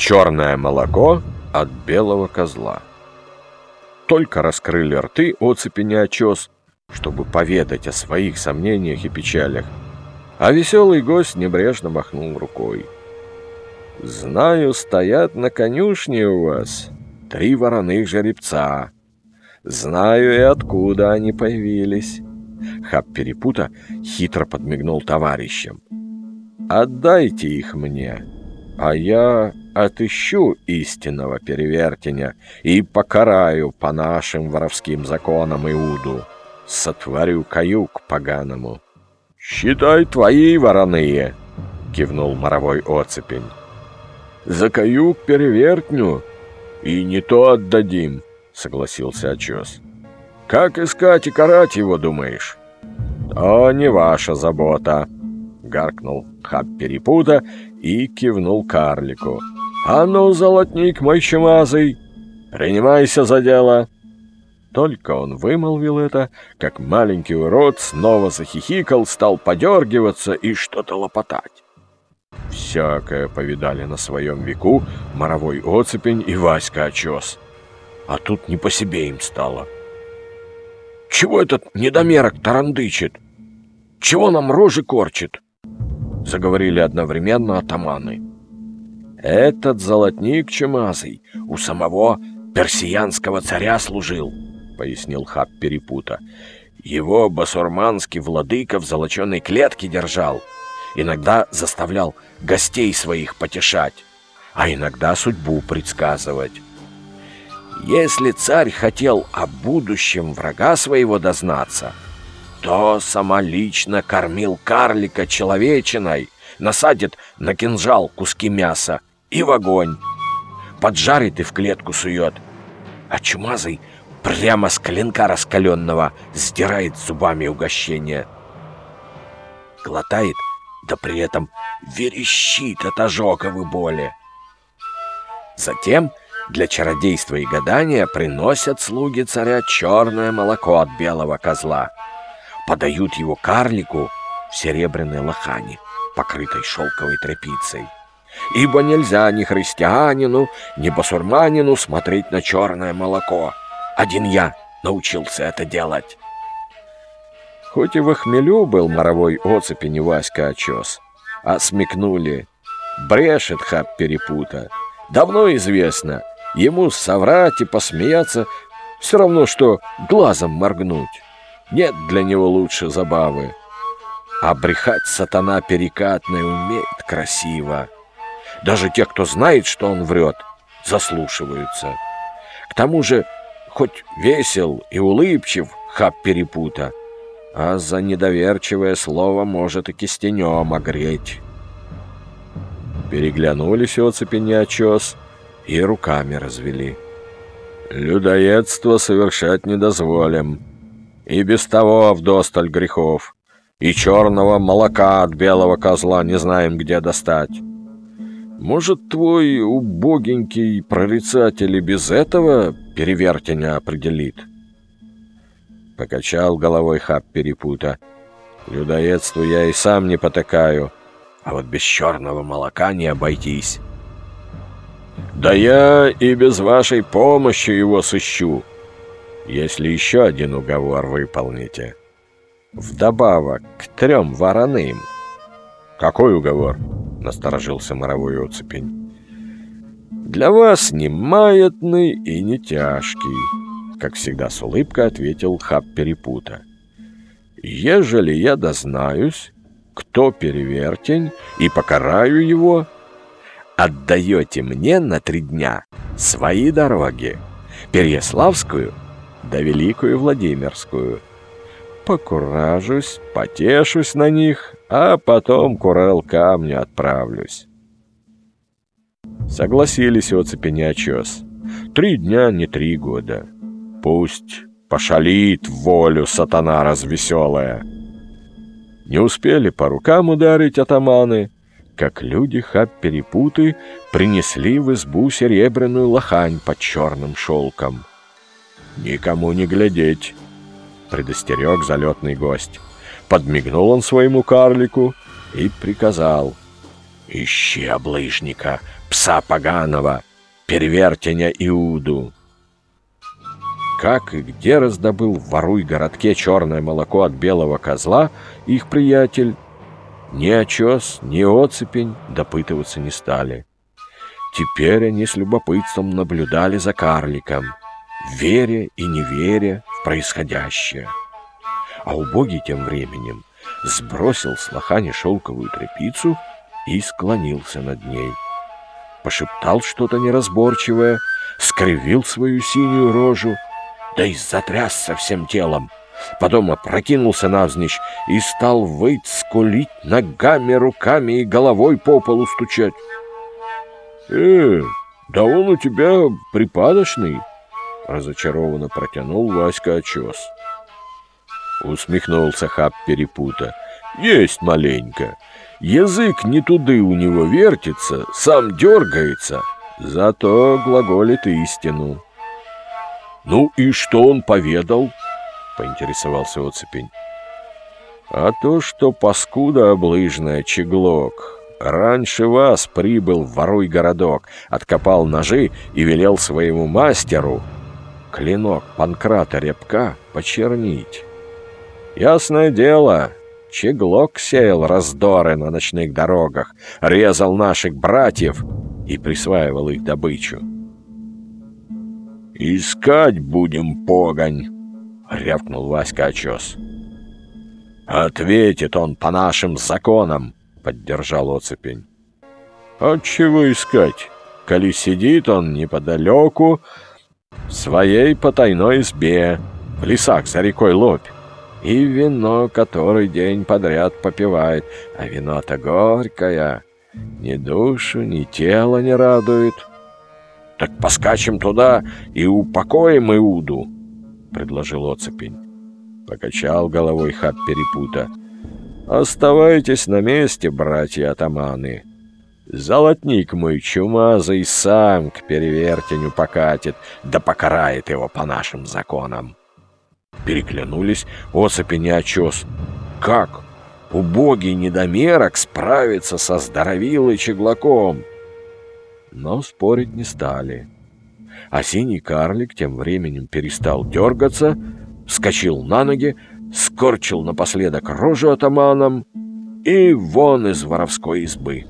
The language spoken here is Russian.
Черное молоко от белого козла. Только раскрыли рты оцепи очес, чтобы поведать о своих сомнениях и печалях, а веселый гость небрежно махнул рукой. «Знаю, стоят на конюшне у вас три вороных жеребца. Знаю и откуда они появились». Хаб Перепута хитро подмигнул товарищам. «Отдайте их мне, а я отыщу истинного перевертеня и покараю по нашим воровским законам Иуду. Сотворю каюк поганому». «Считай твои вороные!» — кивнул моровой оцепень. «За каюк перевертню и не то отдадим», — согласился очес. «Как искать и карать его, думаешь?» «То не ваша забота», — гаркнул Хаб Перепута и кивнул карлику. «А ну, золотник мой чумазый, принимайся за дело!» Только он вымолвил это, как маленький урод снова захихикал, стал подергиваться и что-то лопотать. Всякое повидали на своем веку моровой оцепень и Васька очес. А тут не по себе им стало. «Чего этот недомерок тарандычит? Чего нам рожи корчит?» Заговорили одновременно атаманы. «Этот золотник чумазый у самого персиянского царя служил», — пояснил хаб Перепута. «Его басурманский владыка в золоченой клетке держал, иногда заставлял гостей своих потешать, а иногда судьбу предсказывать. Если царь хотел о будущем врага своего дознаться, то самолично кормил карлика человечиной, насадит на кинжал куски мяса и в огонь. Поджарит и в клетку сует. А чумазый прямо с клинка раскаленного сдирает зубами угощение. Глотает, да при этом верещит от ожоговой боли. Затем для чародейства и гадания приносят слуги царя черное молоко от белого козла. Подают его карлику в серебряной лохане, покрытой шелковой тряпицей ибо нельзя ни христианину, ни басурманину смотреть на черное молоко. Один я научился это делать. Хоть и в хмелю был моровой оцепи не Васька очес, а смекнули. Брешет хаб перепута. Давно известно, ему соврать и посмеяться все равно, что глазом моргнуть. Нет для него лучше забавы. А брехать сатана перекатный умеет красиво. Даже те, кто знает, что он врет, заслушиваются. К тому же, хоть весел и улыбчив хаб перепута, а за недоверчивое слово может и кистенем огреть. Переглянулись оцепи очес и руками развели. Людоедство совершать не дозволим. И без того вдосталь грехов. И черного молока от белого козла не знаем, где достать. Может, твой убогенький прорицатель и без этого перевертения определит?» Покачал головой хаб перепута. «Людоедству я и сам не потакаю, а вот без черного молока не обойтись». «Да я и без вашей помощи его сыщу, если еще один уговор выполните. Вдобавок к трем вороным». «Какой уговор?» Насторожился моровой оцепень. «Для вас не маятный и не тяжкий», как всегда с улыбкой ответил хаб Перепута. «Ежели я дознаюсь, кто перевертень, и покараю его, отдаете мне на три дня свои дороги, Переяславскую да Великую Владимирскую. Покуражусь, потешусь на них, а потом к Урал-камню отправлюсь. Согласились оцепи очес. Три дня, не три года. Пусть пошалит волю сатана развеселая. Не успели по рукам ударить атаманы, как люди хаб-перепуты принесли в избу серебряную лохань под черным шелком. «Никому не глядеть!» — предостерег залетный гость. Подмигнул он своему карлику и приказал. Ищи облыжника, пса поганого, перевертеня Иуду. Как и где раздобыл в воруй городке черное молоко от белого козла их приятель, ни очес, ни оцепень допытываться не стали. Теперь они с любопытством наблюдали за карликом, веря и не веря в происходящее. А убогий тем временем сбросил с лохани шелковую тряпицу и склонился над ней. Пошептал что-то неразборчивое, скривил свою синюю рожу, да и затрясся всем телом. Потом опрокинулся навзничь и стал выть, скулить ногами, руками и головой по полу стучать. «Э, да он у тебя припадочный!» Разочарованно протянул Васька очес. Усмехнулся хаб перепута. «Есть маленько. Язык не туды у него вертится, сам дергается, зато глаголит истину». «Ну и что он поведал?» — поинтересовался Оцепень. «А то, что паскуда облыжная, Чеглок, раньше вас прибыл воруй городок, откопал ножи и велел своему мастеру клинок Панкрата Рябка почернить. Ясное дело, Чеглок сеял раздоры на ночных дорогах, резал наших братьев и присваивал их добычу. «Искать будем погонь!» — рявкнул Васька очес. «Ответит он по нашим законам!» — поддержал оцепень. «Отчего искать? Коли сидит он неподалеку, в своей потайной избе, в лесах за рекой Лобь, и вино который день подряд попивает, а вино-то горькое, ни душу, ни тело не радует. Так поскачем туда и упокоим Иуду, — предложил оцепень. Покачал головой хаб перепута. Оставайтесь на месте, братья-атаманы. Золотник мой чумазый сам к перевертеню покатит, да покарает его по нашим законам. Переклянулись оцепень и очес. Как? Убогий недомерок справится со здоровилой чеглаком? Но спорить не стали. А синий карлик тем временем перестал дергаться, вскочил на ноги, скорчил напоследок рожу атаманом и вон из воровской избы.